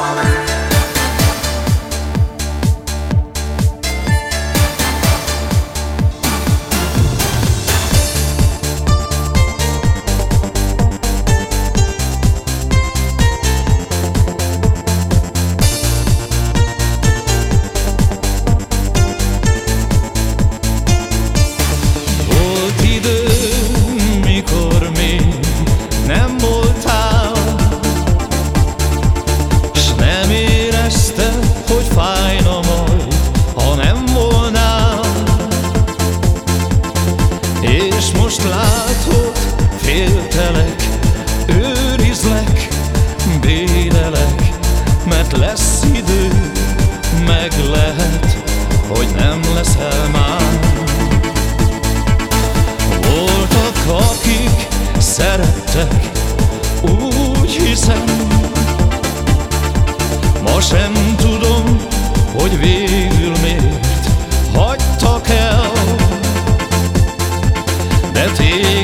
woman. Őrizlek, védelek, mert lesz idő, meg lehet, hogy nem leszel már. Voltak, akik szerettek, úgy hiszem, ma sem tudom, hogy végül miért hagytak el. De téged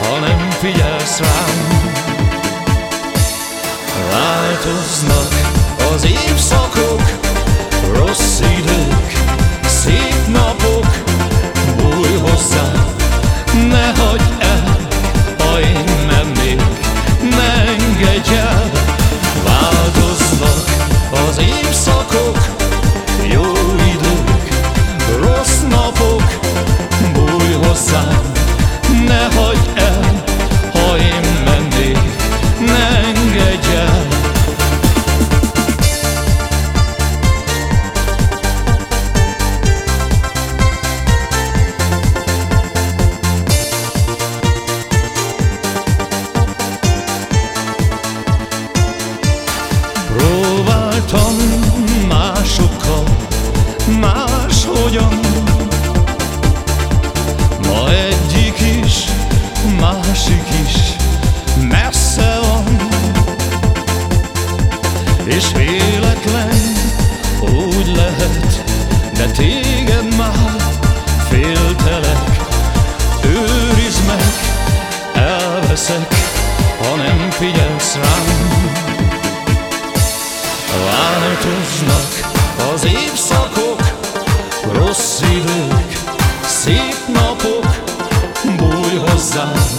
ha nem figyelsz rám. Változnak az élet. És véletlen úgy lehet De téged már féltelek. Őrizd meg, elveszek Ha nem figyelsz rám. Változnak az évszakok Rossz idők, szép napok Bújj hozzám.